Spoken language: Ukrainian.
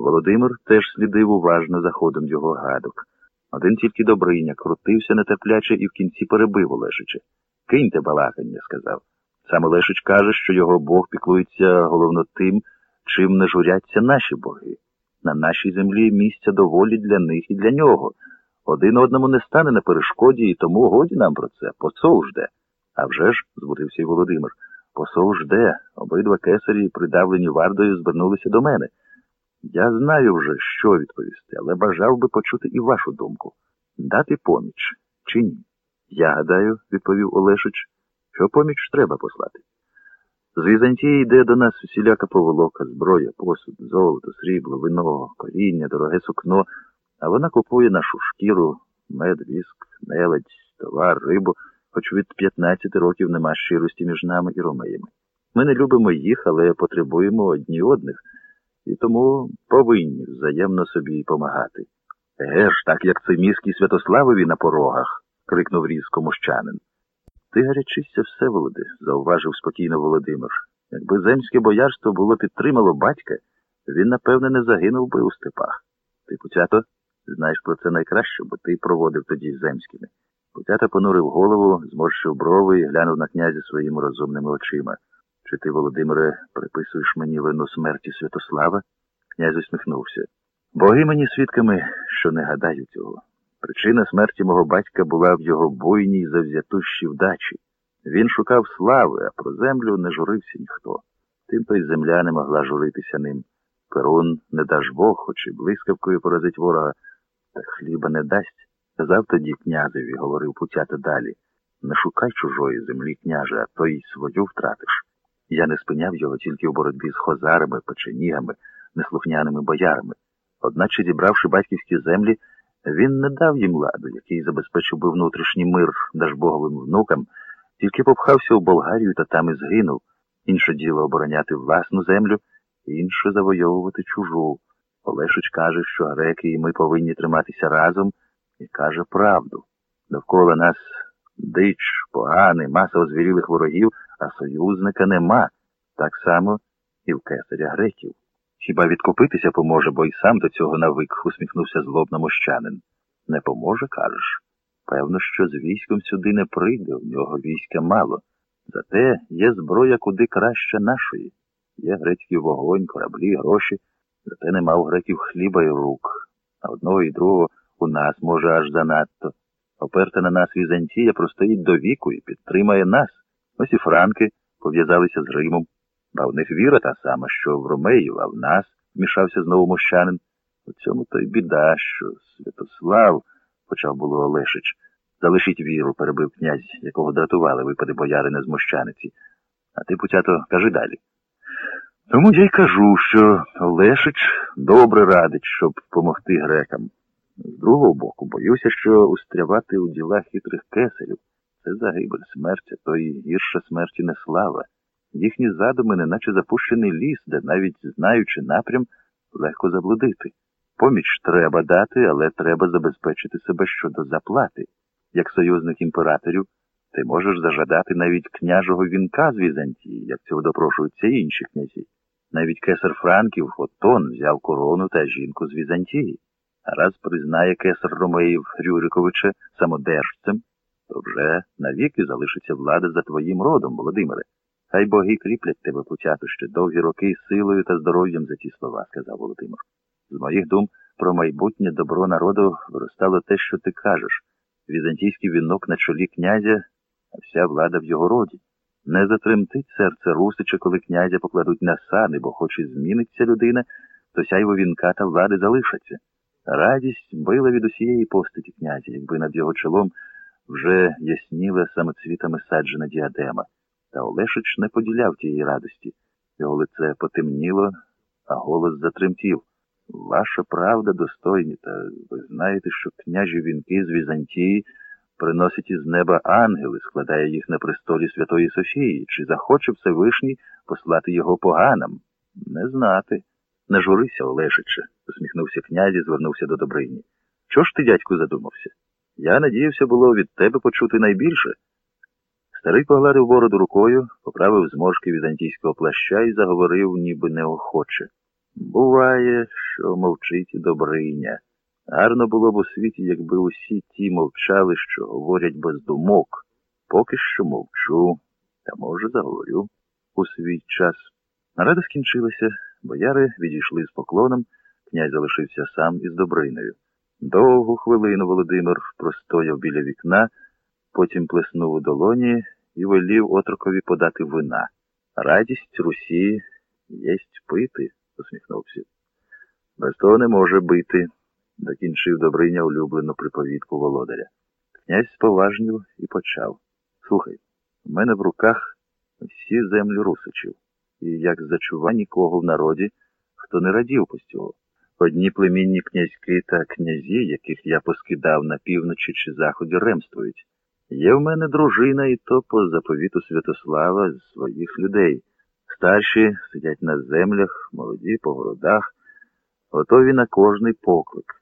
Володимир теж слідив уважно за ходом його гадок. Один тільки Добриня крутився нетерпляче і в кінці перебив Олешича. Киньте балакання, сказав. Сам Олешич каже, що його Бог піклується головно тим, чим не журяться наші боги. На нашій землі місця доволі для них і для нього. Один одному не стане на перешкоді, і тому годі нам про це. Посол жде. А вже ж, збудився й Володимир, посол жде. Обидва кесарі, придавлені вардою, звернулися до мене. Я знаю вже, що відповісти, але бажав би почути і вашу думку. Дати поміч чи ні? Я гадаю, відповів Олешич, що поміч треба послати. З Візантії йде до нас усіляка поволока, зброя, посуд, золото, срібло, вино, коріння, дороге сукно, а вона купує нашу шкіру, мед, віск, неледь, товар, рибу, хоч від 15 років нема щирості між нами і ромеями. Ми не любимо їх, але потребуємо одні одних, і тому повинні взаємно собі помагати. Еге ж, так як це міський Святославові на порогах, крикнув різко мощанин. Ти гарячишся все, Володи, зауважив спокійно Володимир. Якби земське боярство було підтримало батька, він, напевне, не загинув би у степах. Ти, Путято, знаєш про це найкраще, бо ти проводив тоді з земськими. Путято понурив голову, зморщив брови і глянув на князя своїми розумними очима. Чи ти, Володимире, приписуєш мені вину смерті Святослава? Князь усміхнувся. Боги мені свідками, що не гадаю цього. Причина смерті мого батька була в його буйній завзятущій вдачі. Він шукав слави, а про землю не журився ніхто. Тим то й земля не могла журитися ним. Перун не даж Бог, хоч і блискавкою поразить ворога, та хліба не дасть. Казав тоді князеві, говорив путята далі. Не шукай чужої землі, княже, а то й свою втратиш. Я не спиняв його тільки в боротьбі з хозарами, печенігами, неслухняними боярами. Одначе, зібравши батьківські землі, він не дав їм ладу, який забезпечив би внутрішній мир Дажбоговим внукам, тільки попхався у Болгарію та там і згинув. Інше діло обороняти власну землю, інше завойовувати чужу. Олешич каже, що греки і ми повинні триматися разом, і каже правду. Довкола нас дич, поганий, маса озвірілих ворогів, а союзника нема. Так само і в кесаря греків. Хіба відкупитися поможе, бо й сам до цього навик, усміхнувся злобно мощанин. Не поможе, кажеш? Певно, що з військом сюди не прийде, у нього війська мало. Зате є зброя куди краще нашої. Є грецький вогонь, кораблі, гроші, зате нема у греків хліба і рук. А одного і другого у нас може аж занадто. Оперта на нас Візантія простоїть до віку і підтримає нас. Ось і франки пов'язалися з Римом. А в них віра та сама, що в Ромеїв, а в нас, вмішався знову мощанин. У цьому то й біда, що Святослав, почав було Олешич. Залишіть віру, перебив князь, якого дратували випади боярини з мощаниці. А ти, путято, кажи далі. Тому я й кажу, що Олешич добре радить, щоб помогти грекам. З другого боку, боюся, що устрявати у ділах хитрих кесарів це загибель смерть, а то й гірша смерті не слава. Їхні задуми, неначе запущений ліс, де навіть знаючи напрям, легко заблудити. Поміч треба дати, але треба забезпечити себе щодо заплати. Як союзник імператорів, ти можеш зажадати навіть княжого вінка з Візантії, як цього допрошуються інші князі. Навіть кесар Франків Отон взяв корону та жінку з Візантії. А раз признає кесар Ромеїв Рюриковича самодержцем, то вже навіки залишиться влада за твоїм родом, Володимире. Хай боги кріплять тебе, путяту, ще довгі роки силою та здоров'ям за ті слова, сказав Володимир. З моїх дум про майбутнє добро народу виростало те, що ти кажеш. Візантійський вінок на чолі князя, а вся влада в його роді. Не затремтить серце Русича, коли князя покладуть на сани, бо хоч і зміниться людина, то сяйво вінка та влади залишаться. Радість била від усієї постаті князя, якби над його чолом вже ясніла самоцвітами саджена діадема. Та Олешич не поділяв тієї радості. Його лице потемніло, а голос затремтів. Ваша правда, достойні, та ви знаєте, що княжі вінки з Візантії приносять із неба ангели, складає їх на престолі Святої Софії. Чи захоче Всевишній послати його поганам? Не знати. Не журися, Олешиче, усміхнувся князь і звернувся до Добрині. Чого ж ти, дядьку, задумався? Я надіявся було від тебе почути найбільше. Старий погладив бороду рукою, поправив зморшки візантійського плаща і заговорив, ніби неохоче. Буває, що мовчить Добриня. Гарно було б у світі, якби усі ті мовчали, що говорять без думок. Поки що мовчу, та може заговорю у свій час. Нарада скінчилася, бояри відійшли з поклоном, князь залишився сам із Добриною. Довгу хвилину Володимир простояв біля вікна, потім плеснув у долоні і велів отрокові подати вина. Радість Русі єсть пити, усміхнувся. Без того не може бити, докінчив Добриня улюблену приповідку володаря. Князь споважнів і почав. Слухай, у мене в руках всі землі русичів, і як зачува нікого в народі, хто не радів постілу. Одні племінні князьки та князі, яких я поскидав на півночі чи заході, ремствують. Є в мене дружина, і то по заповіту Святослава з своїх людей. Старші сидять на землях, молоді по городах, готові на кожний поклик.